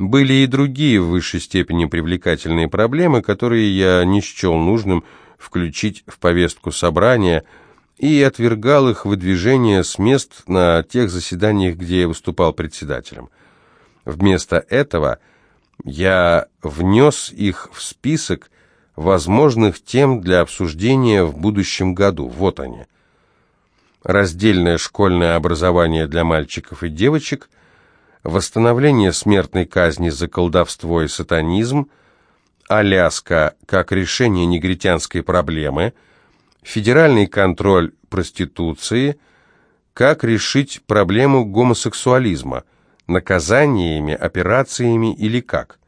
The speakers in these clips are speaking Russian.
Были и другие в высшей степени привлекательные проблемы, которые я не счел нужным включить в повестку собрания и отвергал их выдвижение с мест на тех заседаниях, где я выступал председателем. Вместо этого я внес их в список возможных тем для обсуждения в будущем году. Вот они. Раздельное школьное образование для мальчиков и девочек, восстановление смертной казни за колдовство и сатанизм, Аляска как решение негритянской проблемы, федеральный контроль проституции, как решить проблему гомосексуализма, наказаниями, операциями или как.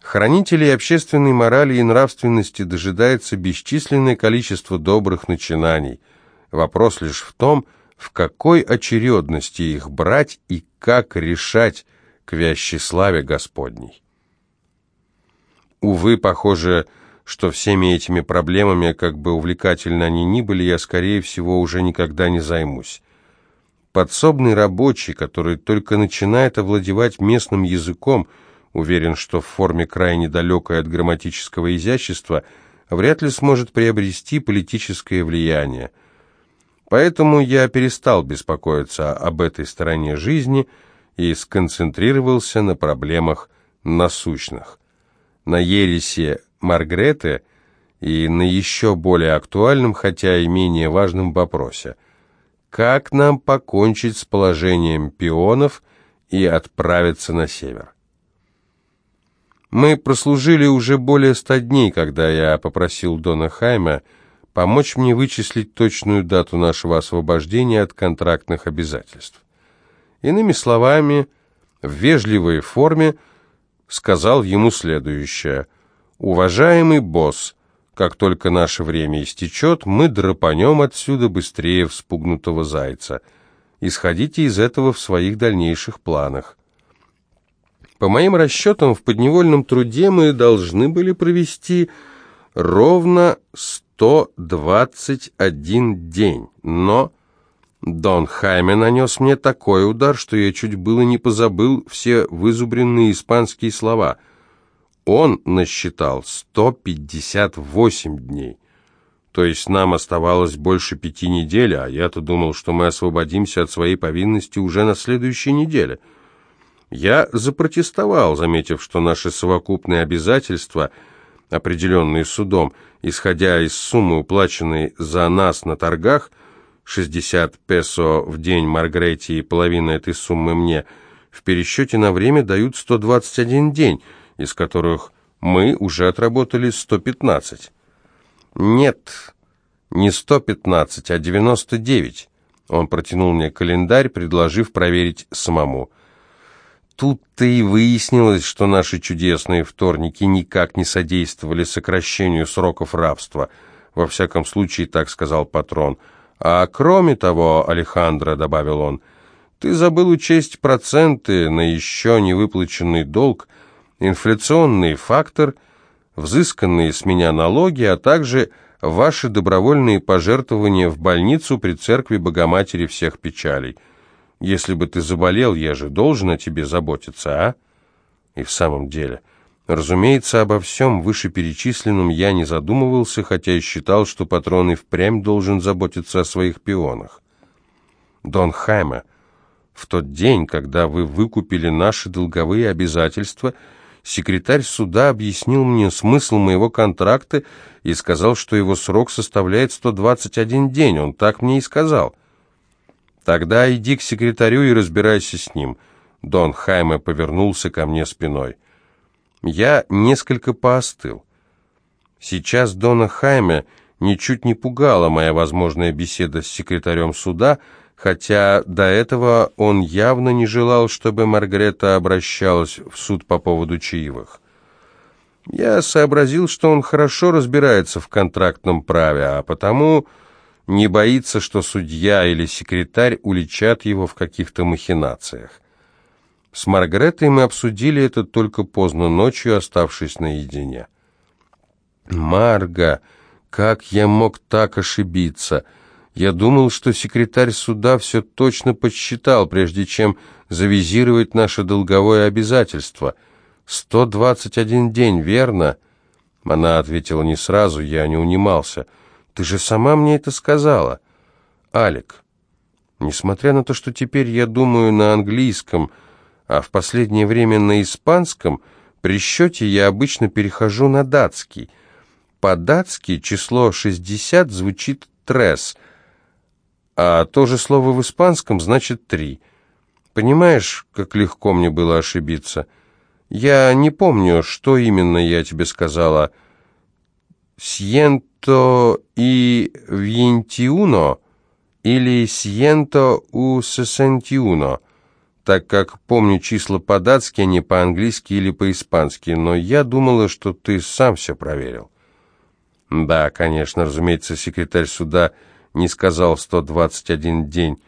Хранителей общественной морали и нравственности дожидается бесчисленное количество добрых начинаний. Вопрос лишь в том, в какой очередности их брать и как решать к вящей славе Господней. Увы, похоже, что всеми этими проблемами, как бы увлекательно они ни были, я, скорее всего, уже никогда не займусь. Подсобный рабочий, который только начинает овладевать местным языком – уверен, что в форме крайне далекой от грамматического изящества, вряд ли сможет приобрести политическое влияние. Поэтому я перестал беспокоиться об этой стороне жизни и сконцентрировался на проблемах насущных, на ересе Маргреты и на еще более актуальном, хотя и менее важном вопросе – как нам покончить с положением пионов и отправиться на север. Мы прослужили уже более ста дней, когда я попросил Дона Хайма помочь мне вычислить точную дату нашего освобождения от контрактных обязательств. Иными словами, в вежливой форме сказал ему следующее. «Уважаемый босс, как только наше время истечет, мы драпанем отсюда быстрее вспугнутого зайца. Исходите из этого в своих дальнейших планах». По моим расчетам, в подневольном труде мы должны были провести ровно 121 день, но Дон Хайме нанес мне такой удар, что я чуть было не позабыл все вызубренные испанские слова. Он насчитал 158 дней. То есть нам оставалось больше пяти недель, а я-то думал, что мы освободимся от своей повинности уже на следующей неделе — я запротестовал, заметив, что наши совокупные обязательства, определенные судом, исходя из суммы, уплаченной за нас на торгах, 60 песо в день Маргрете и половина этой суммы мне, в пересчете на время дают 121 день, из которых мы уже отработали 115. Нет, не 115, а 99. Он протянул мне календарь, предложив проверить самому. Тут-то и выяснилось, что наши чудесные вторники никак не содействовали сокращению сроков рабства. Во всяком случае, так сказал патрон. А кроме того, Алехандро, добавил он, ты забыл учесть проценты на еще не выплаченный долг, инфляционный фактор, взысканные с меня налоги, а также ваши добровольные пожертвования в больницу при церкви Богоматери всех печалей – если бы ты заболел, я же должен о тебе заботиться, а? И в самом деле, разумеется, обо всем вышеперечисленном я не задумывался, хотя и считал, что патрон и впрямь должен заботиться о своих пионах. Дон Хайме, в тот день, когда вы выкупили наши долговые обязательства, секретарь суда объяснил мне смысл моего контракта и сказал, что его срок составляет 121 день. Он так мне и сказал. «Тогда иди к секретарю и разбирайся с ним». Дон Хайме повернулся ко мне спиной. Я несколько поостыл. Сейчас Дона Хайме ничуть не пугала моя возможная беседа с секретарем суда, хотя до этого он явно не желал, чтобы Маргарета обращалась в суд по поводу чаевых. Я сообразил, что он хорошо разбирается в контрактном праве, а потому не боится, что судья или секретарь уличат его в каких-то махинациях. С Маргаретой мы обсудили это только поздно ночью, оставшись наедине. «Марга, как я мог так ошибиться? Я думал, что секретарь суда все точно подсчитал, прежде чем завизировать наше долговое обязательство. Сто двадцать один день, верно?» Она ответила не сразу, я не унимался. «Ты же сама мне это сказала!» «Алик, несмотря на то, что теперь я думаю на английском, а в последнее время на испанском, при счете я обычно перехожу на датский. По-датски число 60 звучит «трес», а то же слово в испанском значит «три». Понимаешь, как легко мне было ошибиться? Я не помню, что именно я тебе сказала. «Сьенто и вьентиуно» или «сьенто у сесентиуно», так как помню числа по-датски, а не по-английски или по-испански, но я думала, что ты сам все проверил. Да, конечно, разумеется, секретарь суда не сказал 121 день.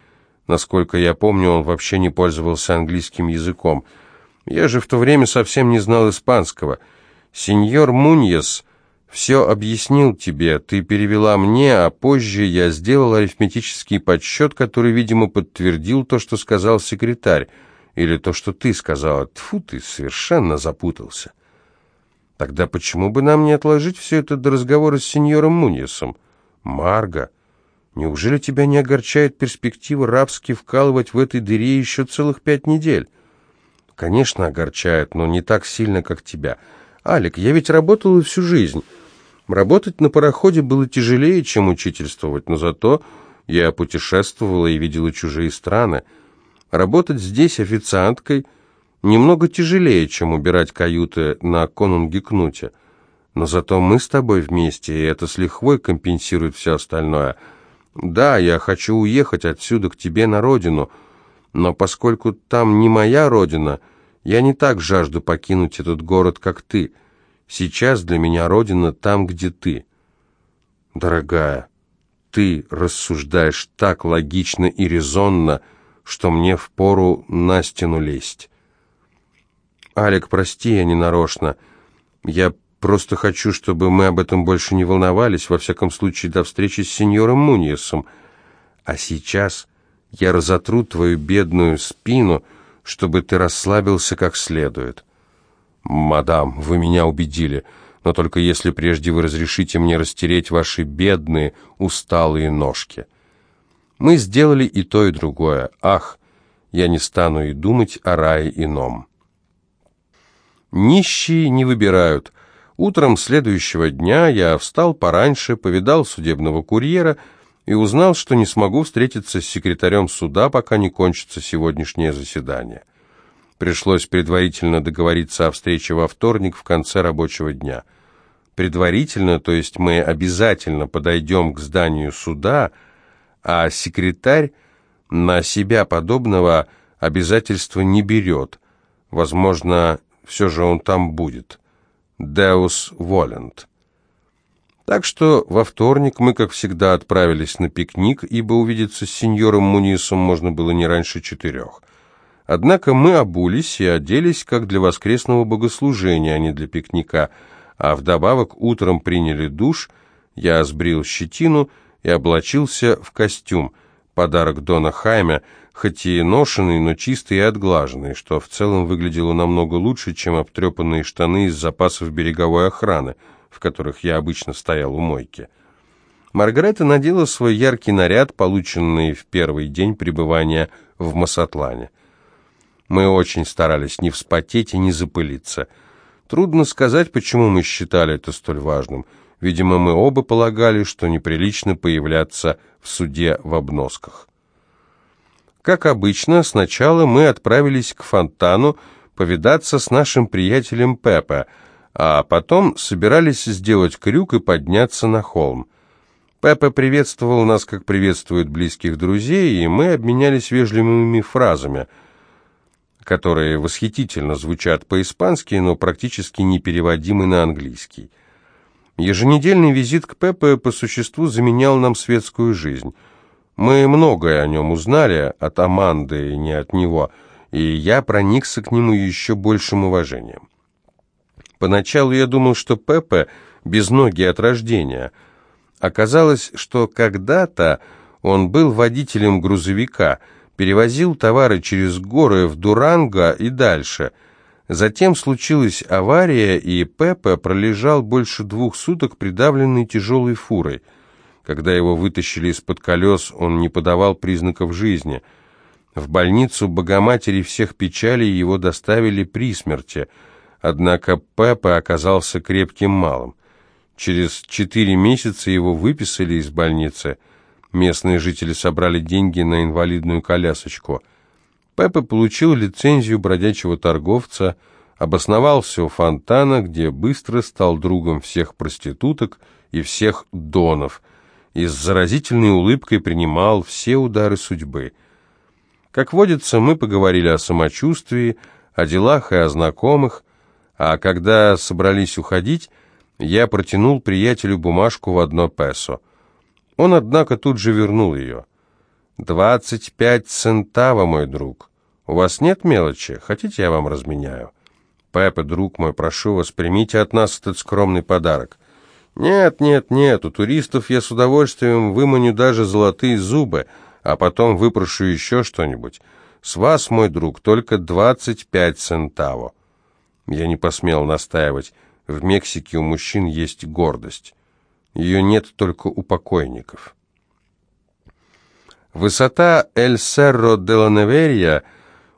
Насколько я помню, он вообще не пользовался английским языком. Я же в то время совсем не знал испанского. Сеньор Муньес все объяснил тебе, ты перевела мне, а позже я сделал арифметический подсчет, который, видимо, подтвердил то, что сказал секретарь, или то, что ты сказала. Тфу, ты совершенно запутался. Тогда почему бы нам не отложить все это до разговора с сеньором Муньесом? Марга, неужели тебя не огорчает перспектива рабски вкалывать в этой дыре еще целых пять недель? Конечно, огорчает, но не так сильно, как тебя. Алик, я ведь работала всю жизнь. Работать на пароходе было тяжелее, чем учительствовать, но зато я путешествовала и видела чужие страны. Работать здесь официанткой немного тяжелее, чем убирать каюты на конунге Кнуте. Но зато мы с тобой вместе, и это с лихвой компенсирует все остальное. Да, я хочу уехать отсюда к тебе на родину, но поскольку там не моя родина, я не так жажду покинуть этот город, как ты». Сейчас для меня родина там, где ты. Дорогая, ты рассуждаешь так логично и резонно, что мне впору на стену лезть. Алик, прости, я не нарочно. Я просто хочу, чтобы мы об этом больше не волновались, во всяком случае до встречи с сеньором Муньесом. А сейчас я разотру твою бедную спину, чтобы ты расслабился как следует. «Мадам, вы меня убедили, но только если прежде вы разрешите мне растереть ваши бедные, усталые ножки». Мы сделали и то, и другое. Ах, я не стану и думать о рае ином. Нищие не выбирают. Утром следующего дня я встал пораньше, повидал судебного курьера и узнал, что не смогу встретиться с секретарем суда, пока не кончится сегодняшнее заседание. Пришлось предварительно договориться о встрече во вторник в конце рабочего дня. Предварительно, то есть мы обязательно подойдем к зданию суда, а секретарь на себя подобного обязательства не берет. Возможно, все же он там будет. Deus volent. Так что во вторник мы, как всегда, отправились на пикник, ибо увидеться с сеньором Мунисом можно было не раньше четырех. Однако мы обулись и оделись как для воскресного богослужения, а не для пикника, а вдобавок утром приняли душ, я сбрил щетину и облачился в костюм, подарок Дона Хайме, хоть и ношенный, но чистый и отглаженный, что в целом выглядело намного лучше, чем обтрепанные штаны из запасов береговой охраны, в которых я обычно стоял у мойки. Маргарета надела свой яркий наряд, полученный в первый день пребывания в Масатлане. Мы очень старались не вспотеть и не запылиться. Трудно сказать, почему мы считали это столь важным. Видимо, мы оба полагали, что неприлично появляться в суде в обносках. Как обычно, сначала мы отправились к фонтану повидаться с нашим приятелем Пепе, а потом собирались сделать крюк и подняться на холм. Пепе приветствовал нас, как приветствуют близких друзей, и мы обменялись вежливыми фразами – которые восхитительно звучат по-испански, но практически непереводимы на английский. Еженедельный визит к Пепе по существу заменял нам светскую жизнь. Мы многое о нем узнали, от Аманды и не от него, и я проникся к нему еще большим уважением. Поначалу я думал, что Пепе без ноги от рождения. Оказалось, что когда-то Он был водителем грузовика, перевозил товары через горы в Дуранго и дальше. Затем случилась авария, и Пепе пролежал больше двух суток придавленный тяжелой фурой. Когда его вытащили из-под колес, он не подавал признаков жизни. В больницу Богоматери всех печалей его доставили при смерти, однако Пепе оказался крепким малым. Через четыре месяца его выписали из больницы – Местные жители собрали деньги на инвалидную колясочку. Пеппа получил лицензию бродячего торговца, обосновался у фонтана, где быстро стал другом всех проституток и всех донов, и с заразительной улыбкой принимал все удары судьбы. Как водится, мы поговорили о самочувствии, о делах и о знакомых, а когда собрались уходить, я протянул приятелю бумажку в одно песо. Он, однако, тут же вернул ее. «Двадцать пять центава, мой друг. У вас нет мелочи? Хотите, я вам разменяю?» «Пеппа, друг мой, прошу вас, примите от нас этот скромный подарок». «Нет, нет, нет, у туристов я с удовольствием выманю даже золотые зубы, а потом выпрошу еще что-нибудь. С вас, мой друг, только двадцать пять центаво». Я не посмел настаивать. В Мексике у мужчин есть гордость. Ее нет только у покойников. Высота Эль-Серро де ла Неверия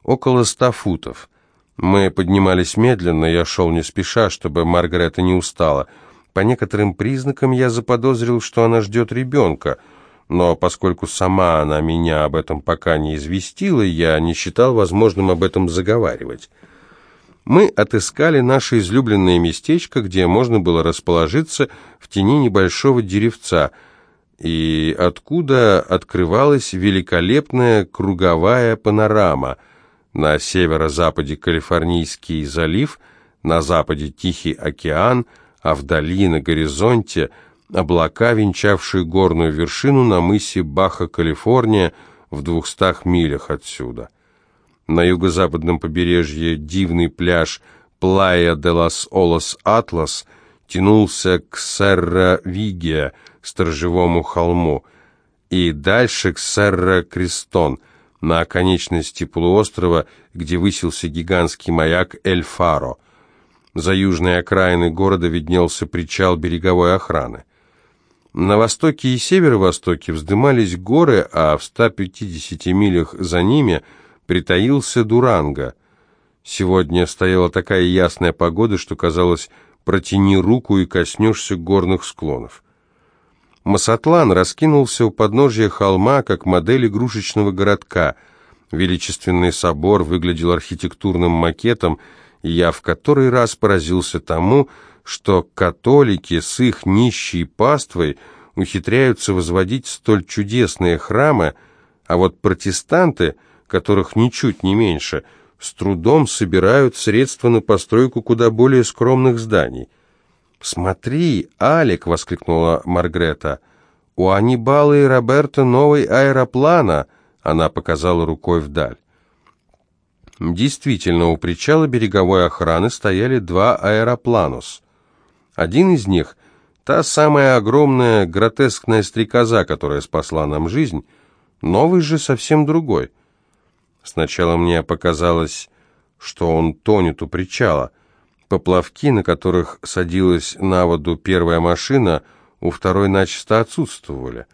около ста футов. Мы поднимались медленно, я шел не спеша, чтобы Маргарета не устала. По некоторым признакам я заподозрил, что она ждет ребенка, но поскольку сама она меня об этом пока не известила, я не считал возможным об этом заговаривать мы отыскали наше излюбленное местечко, где можно было расположиться в тени небольшого деревца, и откуда открывалась великолепная круговая панорама. На северо-западе Калифорнийский залив, на западе Тихий океан, а вдали на горизонте облака, венчавшие горную вершину на мысе Баха, Калифорния, в двухстах милях отсюда. На юго-западном побережье дивный пляж Плая де лас Олос Атлас тянулся к Серра-Вигия, сторожевому холму, и дальше к Серра-Крестон, на оконечности полуострова, где высился гигантский маяк Эль-Фаро. За южной окраиной города виднелся причал береговой охраны. На востоке и северо-востоке вздымались горы, а в 150 милях за ними – притаился Дуранго. Сегодня стояла такая ясная погода, что казалось, протяни руку и коснешься горных склонов. Масатлан раскинулся у подножия холма, как модель игрушечного городка. Величественный собор выглядел архитектурным макетом, и я в который раз поразился тому, что католики с их нищей паствой ухитряются возводить столь чудесные храмы, а вот протестанты — которых ничуть не меньше, с трудом собирают средства на постройку куда более скромных зданий. «Смотри, Алик!» — воскликнула Маргрета. «У Анибала и Роберта новый аэроплана!» — она показала рукой вдаль. Действительно, у причала береговой охраны стояли два аэропланус. Один из них — та самая огромная гротескная стрекоза, которая спасла нам жизнь, новый же совсем другой — Сначала мне показалось, что он тонет у причала. Поплавки, на которых садилась на воду первая машина, у второй начисто отсутствовали.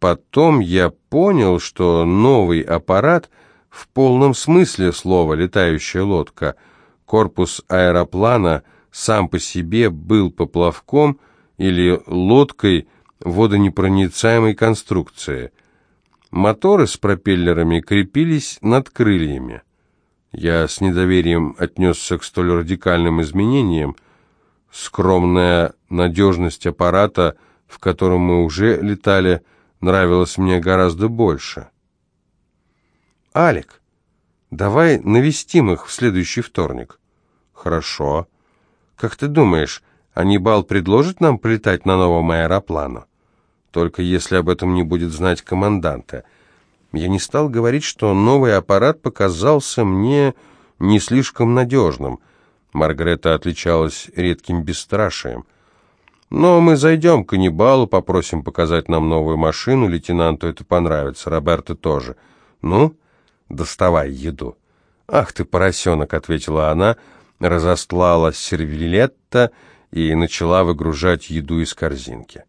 Потом я понял, что новый аппарат в полном смысле слова «летающая лодка». Корпус аэроплана сам по себе был поплавком или лодкой водонепроницаемой конструкции – Моторы с пропеллерами крепились над крыльями. Я с недоверием отнесся к столь радикальным изменениям. Скромная надежность аппарата, в котором мы уже летали, нравилась мне гораздо больше. «Алик, давай навестим их в следующий вторник». «Хорошо. Как ты думаешь, Анибал предложит нам полетать на новом аэроплану?» Только если об этом не будет знать команданта. Я не стал говорить, что новый аппарат показался мне не слишком надежным. Маргарета отличалась редким бесстрашием. Но мы зайдем к каннибалу, попросим показать нам новую машину, лейтенанту это понравится, Роберто тоже. Ну, доставай еду. Ах ты, поросенок, ответила она, разостлала сервилетто и начала выгружать еду из корзинки.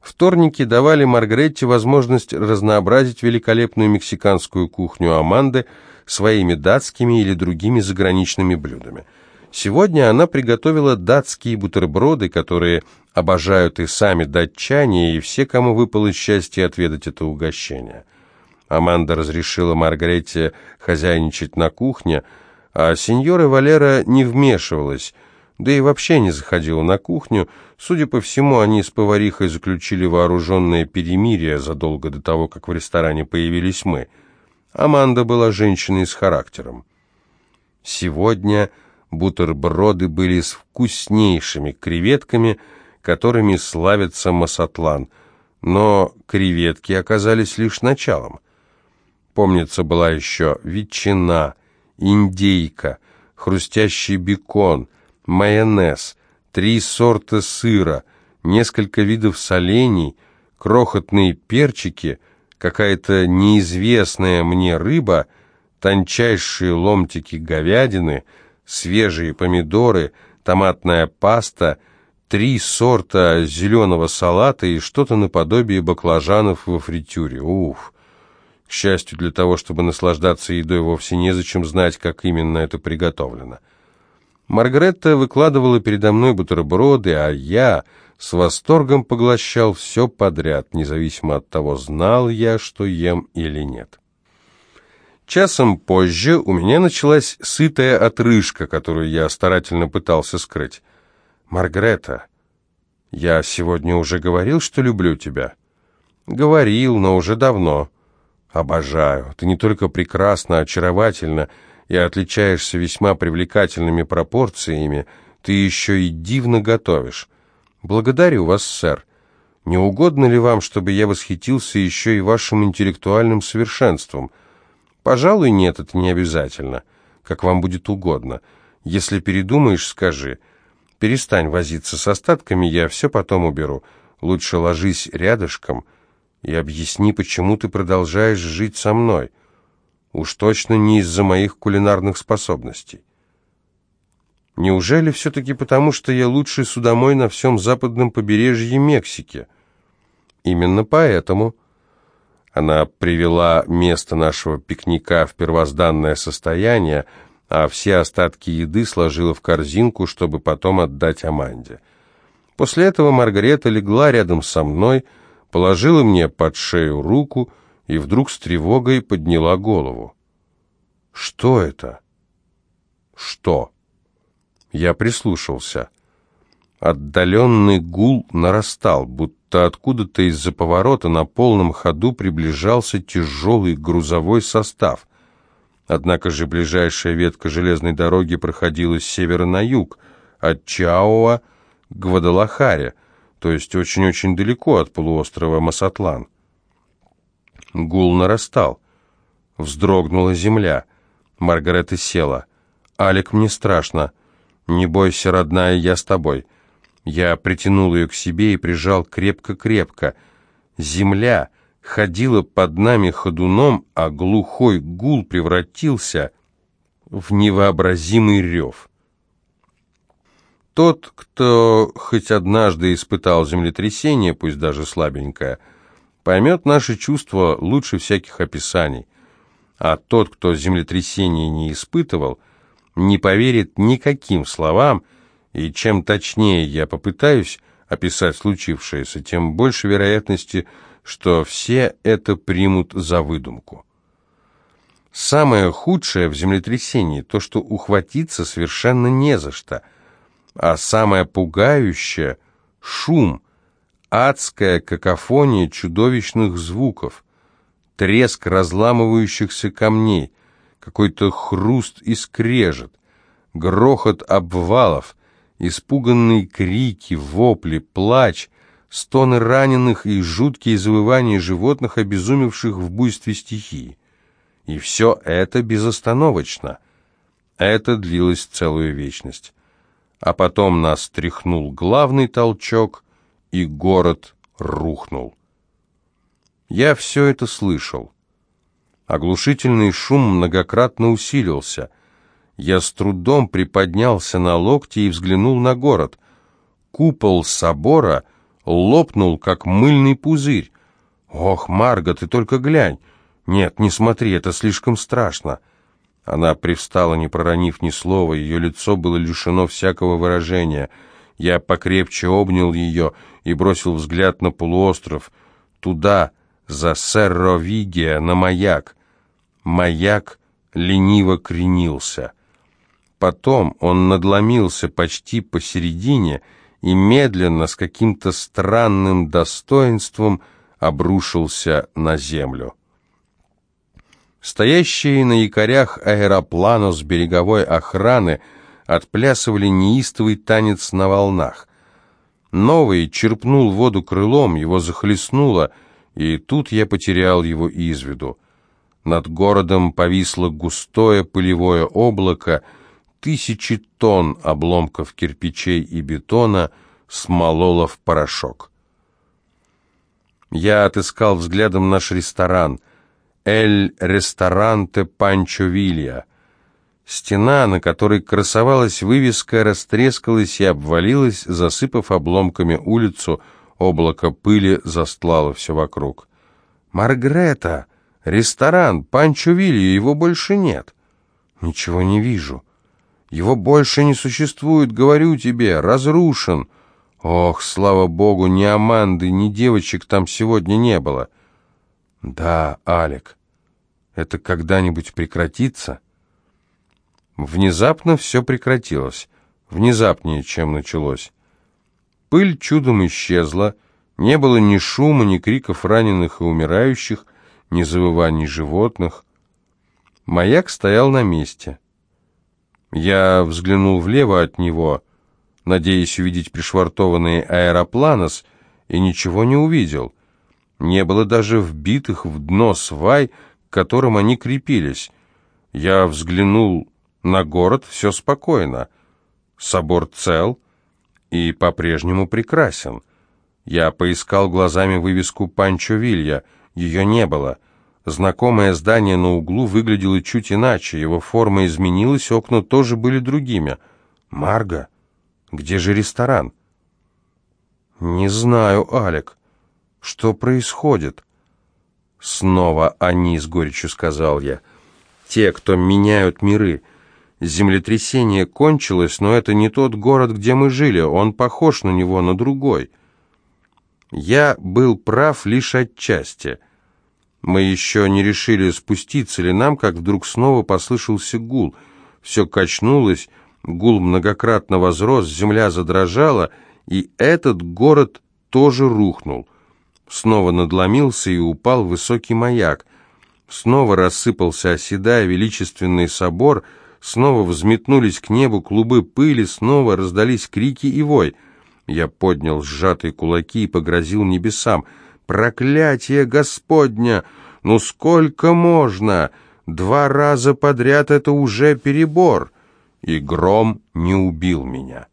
Вторники давали Маргаретте возможность разнообразить великолепную мексиканскую кухню Аманды своими датскими или другими заграничными блюдами – Сегодня она приготовила датские бутерброды, которые обожают и сами датчане, и все, кому выпало счастье отведать это угощение. Аманда разрешила Маргарете хозяйничать на кухне, а сеньора Валера не вмешивалась, да и вообще не заходила на кухню. Судя по всему, они с поварихой заключили вооруженное перемирие задолго до того, как в ресторане появились мы. Аманда была женщиной с характером. Сегодня бутерброды были с вкуснейшими креветками, которыми славится Масатлан, но креветки оказались лишь началом. Помнится, была еще ветчина, индейка, хрустящий бекон, майонез, три сорта сыра, несколько видов солений, крохотные перчики, какая-то неизвестная мне рыба, тончайшие ломтики говядины — свежие помидоры, томатная паста, три сорта зеленого салата и что-то наподобие баклажанов во фритюре. Уф! К счастью, для того, чтобы наслаждаться едой, вовсе незачем знать, как именно это приготовлено. Маргаретта выкладывала передо мной бутерброды, а я с восторгом поглощал все подряд, независимо от того, знал я, что ем или нет. Часом позже у меня началась сытая отрыжка, которую я старательно пытался скрыть. «Маргарета, я сегодня уже говорил, что люблю тебя?» «Говорил, но уже давно». «Обожаю. Ты не только прекрасна, очаровательна и отличаешься весьма привлекательными пропорциями, ты еще и дивно готовишь. Благодарю вас, сэр. Не угодно ли вам, чтобы я восхитился еще и вашим интеллектуальным совершенством?» Пожалуй, нет, это не обязательно. Как вам будет угодно. Если передумаешь, скажи. Перестань возиться с остатками, я все потом уберу. Лучше ложись рядышком и объясни, почему ты продолжаешь жить со мной. Уж точно не из-за моих кулинарных способностей. Неужели все-таки потому, что я лучший судомой на всем западном побережье Мексики? Именно поэтому... Она привела место нашего пикника в первозданное состояние, а все остатки еды сложила в корзинку, чтобы потом отдать Аманде. После этого Маргарета легла рядом со мной, положила мне под шею руку и вдруг с тревогой подняла голову. «Что это?» «Что?» Я прислушался. Отдаленный гул нарастал, будто откуда-то из-за поворота на полном ходу приближался тяжелый грузовой состав. Однако же ближайшая ветка железной дороги проходила с севера на юг, от Чаоа к Гвадалахаре, то есть очень-очень далеко от полуострова Масатлан. Гул нарастал. Вздрогнула земля. Маргарета села. «Алик, мне страшно. Не бойся, родная, я с тобой». Я притянул ее к себе и прижал крепко-крепко. Земля ходила под нами ходуном, а глухой гул превратился в невообразимый рев. Тот, кто хоть однажды испытал землетрясение, пусть даже слабенькое, поймет наши чувства лучше всяких описаний, а тот, кто землетрясение не испытывал, не поверит никаким словам, и чем точнее я попытаюсь описать случившееся, тем больше вероятности, что все это примут за выдумку. Самое худшее в землетрясении то, что ухватиться совершенно не за что, а самое пугающее — шум, адская какофония чудовищных звуков, треск разламывающихся камней, какой-то хруст и скрежет, грохот обвалов — Испуганные крики, вопли, плач, стоны раненых и жуткие завывания животных, обезумевших в буйстве стихии. И все это безостановочно. Это длилось целую вечность. а потом нас тряхнул главный толчок, и город рухнул. Я все это слышал. Оглушительный шум многократно усилился. Я с трудом приподнялся на локти и взглянул на город. Купол собора лопнул, как мыльный пузырь. «Ох, Марга, ты только глянь! Нет, не смотри, это слишком страшно!» Она привстала, не проронив ни слова, ее лицо было лишено всякого выражения. Я покрепче обнял ее и бросил взгляд на полуостров, туда, за Серровигия, на маяк. Маяк лениво кренился. Потом он надломился почти посередине и медленно, с каким-то странным достоинством, обрушился на землю. Стоящие на якорях аэроплану с береговой охраны отплясывали неистовый танец на волнах. Новый черпнул воду крылом, его захлестнуло, и тут я потерял его из виду. Над городом повисло густое пылевое облако, тысячи тонн обломков кирпичей и бетона смололо в порошок. Я отыскал взглядом наш ресторан — «Эль Ресторанте Панчо Вилья». Стена, на которой красовалась вывеска, растрескалась и обвалилась, засыпав обломками улицу, облако пыли застлало все вокруг. «Маргрета! Ресторан! Панчо Вилья! Его больше нет!» «Ничего не вижу. Его больше не существует, говорю тебе, разрушен!» «Ох, слава богу, ни Аманды, ни девочек там сегодня не было!» «Да, Алек, это когда-нибудь прекратится?» Внезапно все прекратилось, внезапнее, чем началось. Пыль чудом исчезла, не было ни шума, ни криков раненых и умирающих, ни завываний животных. Маяк стоял на месте. Я взглянул влево от него, надеясь увидеть пришвартованный аэропланос, и ничего не увидел — не было даже вбитых в дно свай, к которым они крепились. Я взглянул на город, все спокойно. Собор цел и по-прежнему прекрасен. Я поискал глазами вывеску «Панчо Вилья». Ее не было. Знакомое здание на углу выглядело чуть иначе. Его форма изменилась, окна тоже были другими. «Марга, где же ресторан?» «Не знаю, Алек. Что происходит? Снова они, с горечью сказал я. Те, кто меняют миры. Землетрясение кончилось, но это не тот город, где мы жили. Он похож на него, на другой. Я был прав лишь отчасти. Мы еще не решили, спуститься ли нам, как вдруг снова послышался гул. Все качнулось, гул многократно возрос, земля задрожала, и этот город тоже рухнул. Снова надломился и упал высокий маяк. Снова рассыпался, оседая величественный собор, снова взметнулись к небу клубы пыли, снова раздались крики и вой. Я поднял сжатые кулаки и погрозил небесам. «Проклятие Господня! Ну сколько можно? Два раза подряд это уже перебор!» И гром не убил меня.